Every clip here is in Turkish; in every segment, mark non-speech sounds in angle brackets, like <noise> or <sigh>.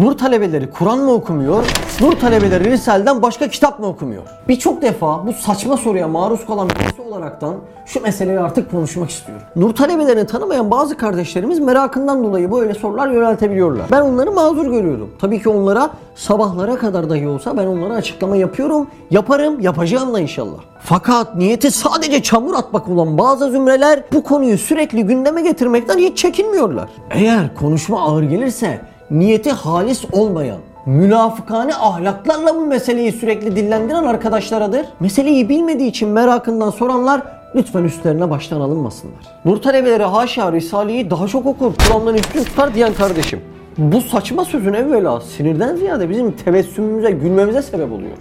Nur talebeleri Kur'an mı okumuyor? Nur talebeleri Risale'den başka kitap mı okumuyor? Birçok defa bu saçma soruya maruz kalan birisi olaraktan şu meseleyi artık konuşmak istiyorum. Nur talebelerini tanımayan bazı kardeşlerimiz merakından dolayı böyle sorular yöneltebiliyorlar. Ben onları mazur görüyorum. Tabii ki onlara sabahlara kadar dahi olsa ben onlara açıklama yapıyorum. Yaparım, yapacağım da inşallah. Fakat niyeti sadece çamur atmak olan bazı zümreler bu konuyu sürekli gündeme getirmekten hiç çekinmiyorlar. Eğer konuşma ağır gelirse niyeti halis olmayan, münafıkane ahlaklarla bu meseleyi sürekli dillendiren arkadaşlaradır. Meseleyi bilmediği için merakından soranlar lütfen üstlerine baştan alınmasınlar. Nur talebeleri haşa Risale'yi daha çok okur, Kur'an'dan üstün tutar diyen kardeşim. Bu saçma sözün evvela sinirden ziyade bizim tebessümümüze, gülmemize sebep oluyor.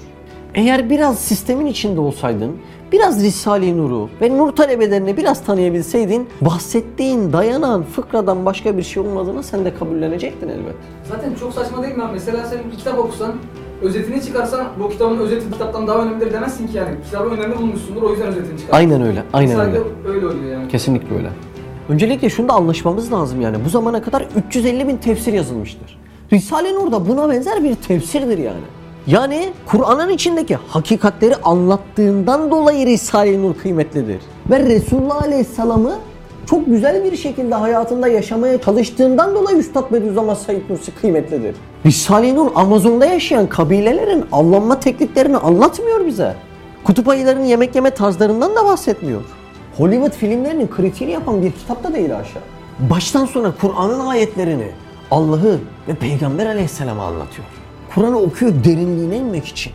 Eğer biraz sistemin içinde olsaydın, biraz Risale-i Nur'u ve Nur talebelerini biraz tanıyabilseydin, bahsettiğin dayanan fıkradan başka bir şey olmadığını sen de kabullenecektin elbet. Zaten çok saçma değil mi abi? Mesela sen bir kitap okusan, özetini çıkarsan bu kitabın özeti kitaptan daha önemlidir demezsin ki yani. Kitabı önemli bulmuşsundur o yüzden özetini çıkar. Aynen öyle, aynen Sadece öyle. öyle oluyor yani. Kesinlikle öyle. Öncelikle şunu da anlaşmamız lazım yani. Bu zamana kadar 350 bin tefsir yazılmıştır. Risale-i Nur da buna benzer bir tefsirdir yani. Yani Kur'an'ın içindeki hakikatleri anlattığından dolayı Risale-i Nur kıymetlidir. Ve Resulullah Aleyhisselam'ı çok güzel bir şekilde hayatında yaşamaya çalıştığından dolayı Üstad Bediüzzaman Said Nursi kıymetlidir. Risale-i Nur Amazon'da yaşayan kabilelerin avlanma tekniklerini anlatmıyor bize. Kutup ayılarının yemek yeme tarzlarından da bahsetmiyor. Hollywood filmlerinin kritiğini yapan bir kitap da değil aşağı. Baştan sona Kur'an'ın ayetlerini Allah'ı ve Peygamber aleyhisselam'a anlatıyor. Kur'an'ı okuyor derinliğine inmek için.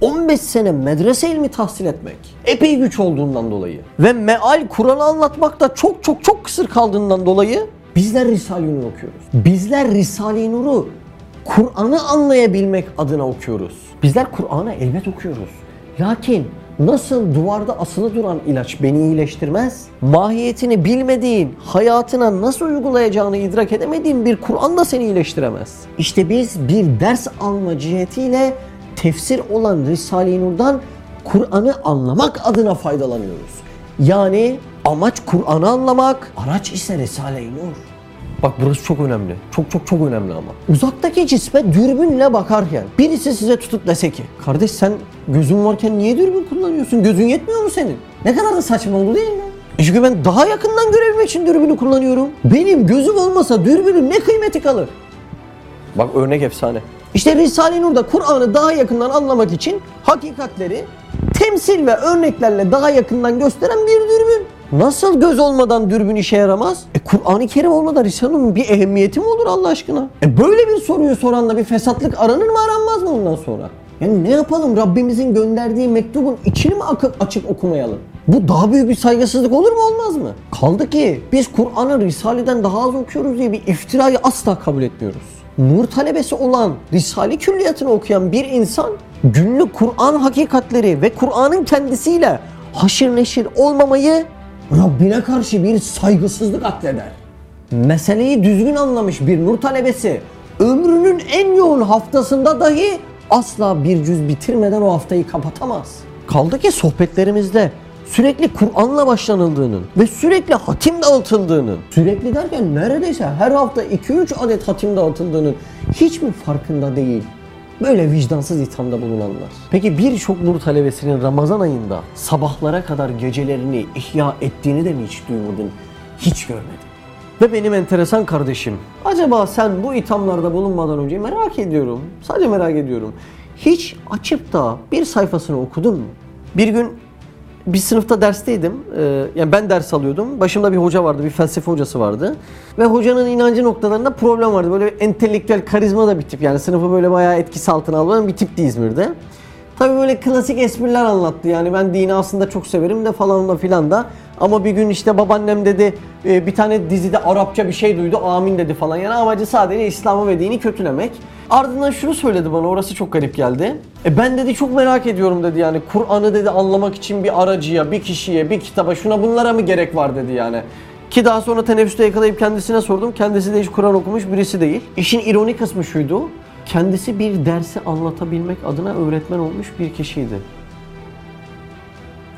15 sene medrese ilmi tahsil etmek epey güç olduğundan dolayı ve meal Kur'an'ı anlatmakta çok çok çok kısır kaldığından dolayı bizler Risale-i Nur okuyoruz. Bizler Risale-i Nur'u Kur'an'ı anlayabilmek adına okuyoruz. Bizler Kur'an'ı elbet okuyoruz. Lakin nasıl duvarda asılı duran ilaç beni iyileştirmez, mahiyetini bilmediğin, hayatına nasıl uygulayacağını idrak edemediğin bir Kur'an da seni iyileştiremez. İşte biz bir ders alma cihetiyle tefsir olan Risale-i Nur'dan Kur'an'ı anlamak adına faydalanıyoruz. Yani amaç Kur'an'ı anlamak, araç ise Risale-i Nur. Bak burası çok önemli. Çok çok çok önemli ama. Uzaktaki cisme dürbünle bakarken birisi size tutup dese ki kardeş sen gözün varken niye dürbün kullanıyorsun? Gözün yetmiyor mu senin? Ne kadar da saçma oldu değil mi? Çünkü ben daha yakından görebilmek için dürbünü kullanıyorum. Benim gözüm olmasa dürbünün ne kıymeti kalır? Bak örnek efsane. İşte Risale-i Nur'da Kur'an'ı daha yakından anlamak için hakikatleri temsil ve örneklerle daha yakından gösteren bir dürbün. Nasıl göz olmadan dürbün işe yaramaz? E Kur'an-ı Kerim olmadan Risale-i Nur'un bir ehemmiyeti mi olur Allah aşkına? E böyle bir soruyu soranla bir fesatlık aranır mı aranmaz mı ondan sonra? Yani ne yapalım Rabbimizin gönderdiği mektubun içini mi açıp okumayalım? Bu daha büyük bir saygısızlık olur mu olmaz mı? Kaldı ki biz Kur'an'ı Risale'den daha az okuyoruz diye bir iftirayı asla kabul etmiyoruz. Nur talebesi olan Risale külliyatını okuyan bir insan günlük Kur'an hakikatleri ve Kur'an'ın kendisiyle haşır neşir olmamayı Rabbine karşı bir saygısızlık addeder. Meseleyi düzgün anlamış bir nur talebesi ömrünün en yoğun haftasında dahi asla bir cüz bitirmeden o haftayı kapatamaz. Kaldı ki sohbetlerimizde sürekli Kur'an'la başlanıldığının ve sürekli hatim dağıtıldığının, sürekli derken neredeyse her hafta 2-3 adet hatim dağıtıldığının hiç mi farkında değil? Böyle vicdansız ithamda bulunanlar. Peki birçok nur talebesinin Ramazan ayında sabahlara kadar gecelerini ihya ettiğini de mi hiç duymadın, hiç görmedin? Ve benim enteresan kardeşim, acaba sen bu ithamlarda bulunmadan önce merak ediyorum, sadece merak ediyorum. Hiç açıp da bir sayfasını okudun mu? Bir gün bir sınıfta dersteydim. Ee, yani ben ders alıyordum. Başımda bir hoca vardı, bir felsefe hocası vardı. Ve hocanın inancı noktalarında problem vardı. Böyle entelektüel karizma da bir tip. Yani sınıfı böyle bayağı etkisi altına alan bir tipti İzmir'de. Tabii böyle klasik espriler anlattı. Yani ben dini aslında çok severim de falan da filan da. Ama bir gün işte babaannem dedi e, bir tane dizide Arapça bir şey duydu amin dedi falan. Yani amacı sadece İslam'ı ve dini kötülemek. Ardından şunu söyledi bana orası çok garip geldi. E ben dedi çok merak ediyorum dedi yani Kur'an'ı dedi anlamak için bir aracıya, bir kişiye, bir kitaba şuna bunlara mı gerek var dedi yani. Ki daha sonra teneffüste yakalayıp kendisine sordum. Kendisi de hiç Kur'an okumuş birisi değil. İşin ironik kısmı şuydu. Kendisi bir dersi anlatabilmek adına öğretmen olmuş bir kişiydi.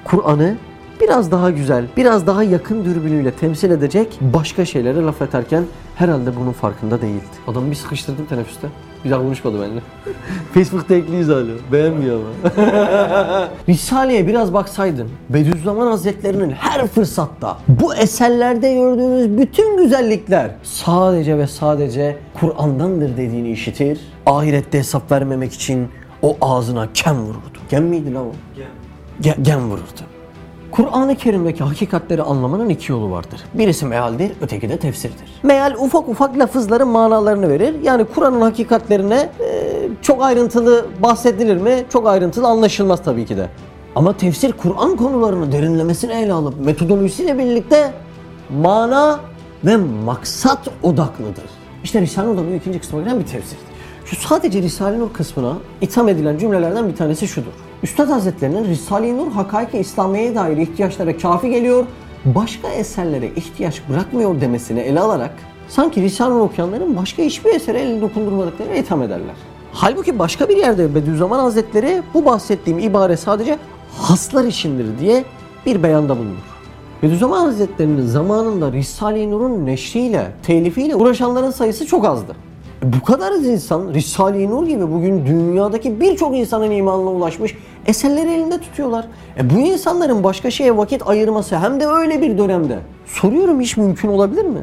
Kur'an'ı biraz daha güzel, biraz daha yakın dürbünüyle temsil edecek başka şeylere laf ederken herhalde bunun farkında değildi. Adamı bir sıkıştırdım teneffüste. Bir daha konuşmadı benimle. <laughs> Facebook'ta ekliyiz hala. Beğenmiyor ama. <laughs> Risale'ye biraz baksaydın, Bediüzzaman Hazretlerinin her fırsatta bu eserlerde gördüğünüz bütün güzellikler sadece ve sadece Kur'an'dandır dediğini işitir. Ahirette hesap vermemek için o ağzına kem vururdu. Gem miydi lan o? Gem. Gem vururdu. Kur'an-ı Kerim'deki hakikatleri anlamanın iki yolu vardır. Birisi mealdir, öteki de tefsirdir. Meal ufak ufak lafızların manalarını verir. Yani Kur'an'ın hakikatlerine e, çok ayrıntılı bahsedilir mi? Çok ayrıntılı anlaşılmaz tabii ki de. Ama tefsir Kur'an konularını derinlemesine ele alıp metodolojisiyle birlikte mana ve maksat odaklıdır. İşte Risale-i bu ikinci kısma giren bir tefsirdir. Şu sadece Risale-i Nur kısmına itham edilen cümlelerden bir tanesi şudur. Üstad Hazretlerinin Risale-i Nur hakaiki İslamiye'ye dair ihtiyaçlara kafi geliyor, başka eserlere ihtiyaç bırakmıyor demesini ele alarak sanki Risale-i Nur okuyanların başka hiçbir esere elini dokundurmadıklarını itham ederler. Halbuki başka bir yerde Bediüzzaman Hazretleri bu bahsettiğim ibare sadece haslar içindir diye bir beyanda bulunur. Bediüzzaman Hazretleri'nin zamanında Risale-i Nur'un neşriyle, telifiyle uğraşanların sayısı çok azdı. Bu kadar az insan Risale-i Nur gibi bugün dünyadaki birçok insanın imanına ulaşmış eserleri elinde tutuyorlar. E bu insanların başka şeye vakit ayırması hem de öyle bir dönemde. Soruyorum hiç mümkün olabilir mi?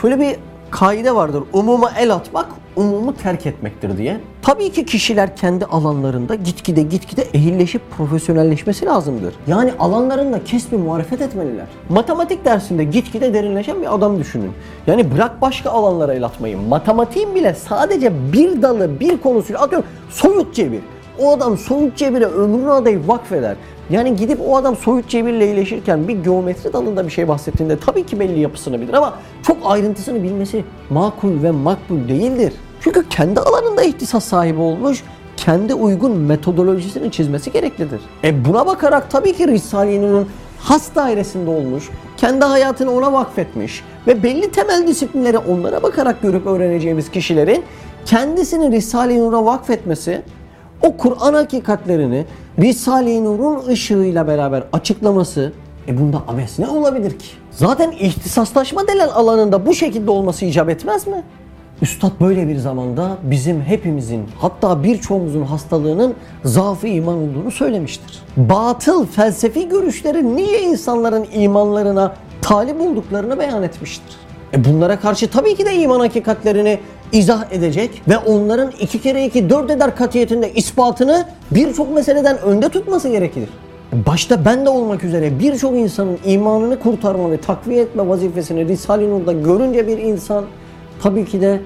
Şöyle bir kaide vardır. Umuma el atmak, umumu terk etmektir diye. Tabii ki kişiler kendi alanlarında gitgide gitgide ehilleşip profesyonelleşmesi lazımdır. Yani alanlarında kesbi muharefet etmeliler. Matematik dersinde gitgide derinleşen bir adam düşünün. Yani bırak başka alanlara el atmayı. Matematiğin bile sadece bir dalı, bir konusuyla atıyorum soyut cebir. O adam soyut cebire ömrünü adayı vakfeder. Yani gidip o adam soyut cebirle iyileşirken bir geometri dalında bir şey bahsettiğinde tabii ki belli yapısını bilir ama çok ayrıntısını bilmesi makul ve makbul değildir. Çünkü kendi alanında ihtisas sahibi olmuş, kendi uygun metodolojisini çizmesi gereklidir. E buna bakarak tabii ki Risale-i Nur'un has dairesinde olmuş, kendi hayatını ona vakfetmiş ve belli temel disiplinleri onlara bakarak görüp öğreneceğimiz kişilerin kendisini Risale-i Nur'a vakfetmesi o Kur'an hakikatlerini Risale-i Nur'un ışığıyla beraber açıklaması e bunda abes ne olabilir ki? Zaten ihtisaslaşma denen alanında bu şekilde olması icap etmez mi? Üstad böyle bir zamanda bizim hepimizin hatta birçoğumuzun hastalığının zaafı iman olduğunu söylemiştir. Batıl felsefi görüşleri nice insanların imanlarına talip olduklarını beyan etmiştir. E bunlara karşı tabii ki de iman hakikatlerini izah edecek ve onların iki kere iki dört eder katiyetinde ispatını birçok meseleden önde tutması gerekir. Başta ben de olmak üzere birçok insanın imanını kurtarma ve takviye etme vazifesini Risale-i Nur'da görünce bir insan tabii ki de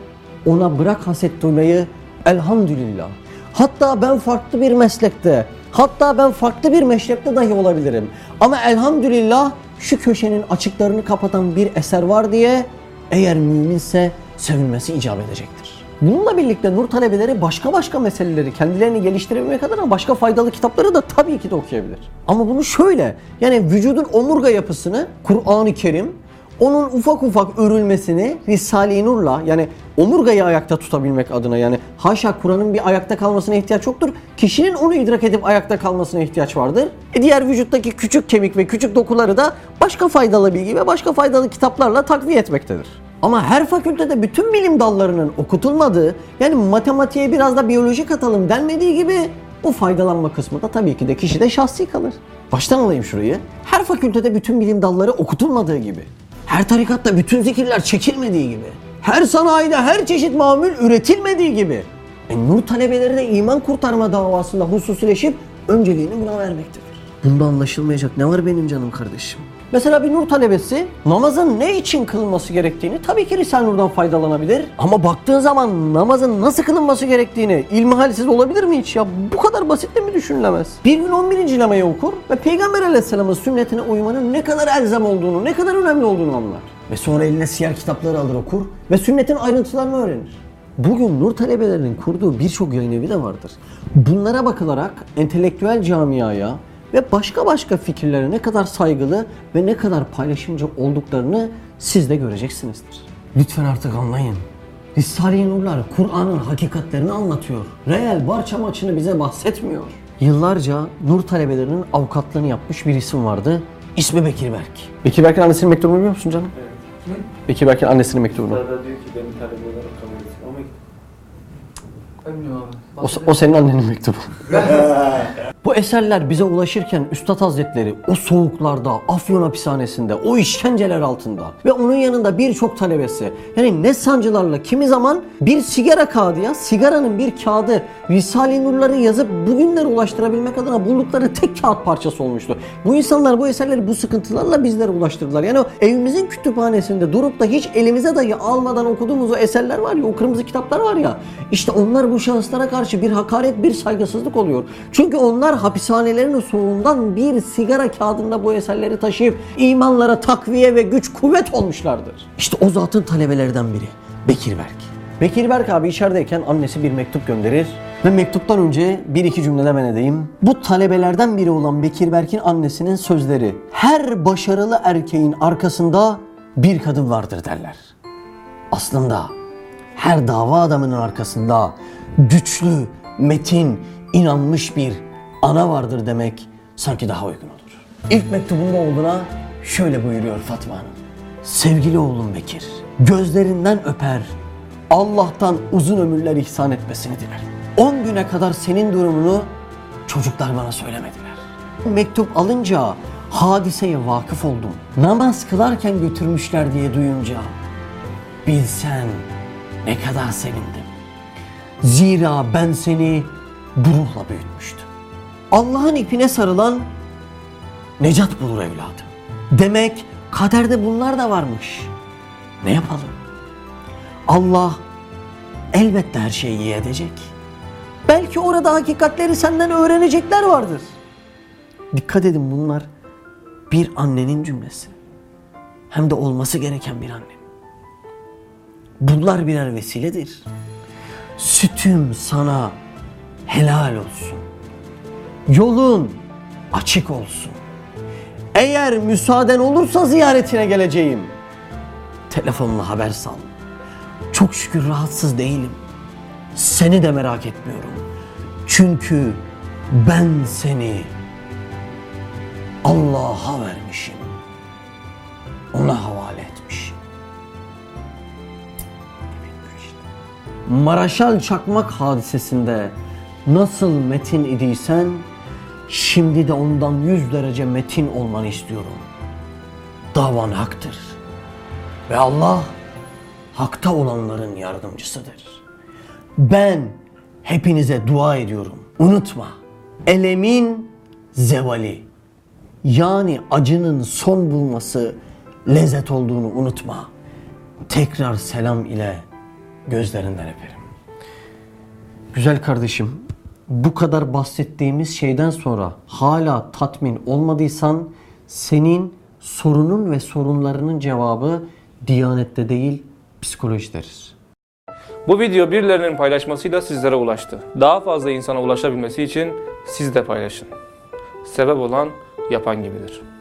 ona bırak haset duymayı elhamdülillah. Hatta ben farklı bir meslekte, hatta ben farklı bir meşrepte dahi olabilirim. Ama elhamdülillah şu köşenin açıklarını kapatan bir eser var diye eğer müminse sevinmesi icap edecektir. Bununla birlikte nur talebeleri başka başka meseleleri kendilerini geliştirebilmek adına başka faydalı kitapları da tabii ki de okuyabilir. Ama bunu şöyle yani vücudun omurga yapısını Kur'an-ı Kerim onun ufak ufak örülmesini Risale-i Nur'la yani omurgayı ayakta tutabilmek adına yani haşa Kur'an'ın bir ayakta kalmasına ihtiyaç yoktur. Kişinin onu idrak edip ayakta kalmasına ihtiyaç vardır. E diğer vücuttaki küçük kemik ve küçük dokuları da başka faydalı bilgi ve başka faydalı kitaplarla takviye etmektedir. Ama her fakültede bütün bilim dallarının okutulmadığı yani matematiğe biraz da biyoloji katalım denmediği gibi bu faydalanma kısmı da tabii ki de kişide şahsi kalır. Baştan alayım şurayı. Her fakültede bütün bilim dalları okutulmadığı gibi. Her tarikatta bütün zikirler çekilmediği gibi. Her sanayide her çeşit mamül üretilmediği gibi. E, nur talebeleri de iman kurtarma davasında hususileşip önceliğini buna vermektedir. Bunda anlaşılmayacak ne var benim canım kardeşim? Mesela bir nur talebesi namazın ne için kılınması gerektiğini tabii ki Risale-i Nur'dan faydalanabilir. Ama baktığın zaman namazın nasıl kılınması gerektiğini ilmihalsiz olabilir mi hiç ya? Bu kadar basit de mi düşünülemez? Bir gün 11. lamayı okur ve Peygamber Aleyhisselam'ın sünnetine uymanın ne kadar elzem olduğunu, ne kadar önemli olduğunu anlar. Ve sonra eline siyer kitapları alır okur ve sünnetin ayrıntılarını öğrenir. Bugün nur talebelerinin kurduğu birçok yayın evi de vardır. Bunlara bakılarak entelektüel camiaya ve başka başka fikirlere ne kadar saygılı ve ne kadar paylaşımcı olduklarını siz de göreceksinizdir. Lütfen artık anlayın. Risale-i Nurlar Kur'an'ın hakikatlerini anlatıyor. Reel barça maçını bize bahsetmiyor. Yıllarca nur talebelerinin avukatlığını yapmış bir isim vardı. İsmi Bekir Berk. Bekir Berk'in annesinin mektubunu biliyor musun canım? Kimin? Bekir Berk'in annesinin mektubunu. Burada diyor ki beni talep olarak kabul etsin ama Bilmiyorum abi. O, o senin annenin mektubu. <laughs> Bu eserler bize ulaşırken Üstad Hazretleri o soğuklarda, Afyon hapishanesinde, o işkenceler altında ve onun yanında birçok talebesi yani ne sancılarla kimi zaman bir sigara kağıdı ya sigaranın bir kağıdı Risale-i Nurları yazıp bugünlere ulaştırabilmek adına buldukları tek kağıt parçası olmuştu. Bu insanlar bu eserleri bu sıkıntılarla bizlere ulaştırdılar. Yani evimizin kütüphanesinde durup da hiç elimize dahi almadan okuduğumuz o eserler var ya o kırmızı kitaplar var ya işte onlar bu şahıslara karşı bir hakaret bir saygısızlık oluyor. Çünkü onlar hapishanelerin soğuğundan bir sigara kağıdında bu eserleri taşıyıp imanlara takviye ve güç kuvvet olmuşlardır. İşte o zatın talebelerinden biri Bekir Berk. Bekir Berk abi içerideyken annesi bir mektup gönderir ve mektuptan önce bir iki cümle ben edeyim. Bu talebelerden biri olan Bekir Berk'in annesinin sözleri her başarılı erkeğin arkasında bir kadın vardır derler. Aslında her dava adamının arkasında güçlü, metin, inanmış bir ana vardır demek sanki daha uygun olur. İlk mektubunda oğluna şöyle buyuruyor Fatma Hanım. Sevgili oğlum Bekir, gözlerinden öper, Allah'tan uzun ömürler ihsan etmesini dilerim. 10 güne kadar senin durumunu çocuklar bana söylemediler. Mektup alınca hadiseye vakıf oldum. Namaz kılarken götürmüşler diye duyunca Bilsen ne kadar sevindim. Zira ben seni bu ruhla büyütmüştüm. Allah'ın ipine sarılan necat bulur evladım. Demek kaderde bunlar da varmış. Ne yapalım? Allah elbette her şeyi iyi edecek. Belki orada hakikatleri senden öğrenecekler vardır. Dikkat edin bunlar bir annenin cümlesi. Hem de olması gereken bir annenin. Bunlar birer vesiledir. Sütüm sana helal olsun. Yolun açık olsun. Eğer müsaaden olursa ziyaretine geleceğim. Telefonla haber sal. Çok şükür rahatsız değilim. Seni de merak etmiyorum. Çünkü ben seni Allah'a vermişim. Ona havale etmişim. Maraşal Çakmak hadisesinde nasıl metin idiysen şimdi de ondan yüz derece metin olmanı istiyorum. Davan haktır. Ve Allah hakta olanların yardımcısıdır. Ben hepinize dua ediyorum. Unutma. Elemin zevali. Yani acının son bulması lezzet olduğunu unutma. Tekrar selam ile gözlerinden öperim. Güzel kardeşim, bu kadar bahsettiğimiz şeyden sonra hala tatmin olmadıysan senin sorunun ve sorunlarının cevabı Diyanette değil psikolojidedir. Bu video birilerinin paylaşmasıyla sizlere ulaştı. Daha fazla insana ulaşabilmesi için siz de paylaşın. Sebep olan yapan gibidir.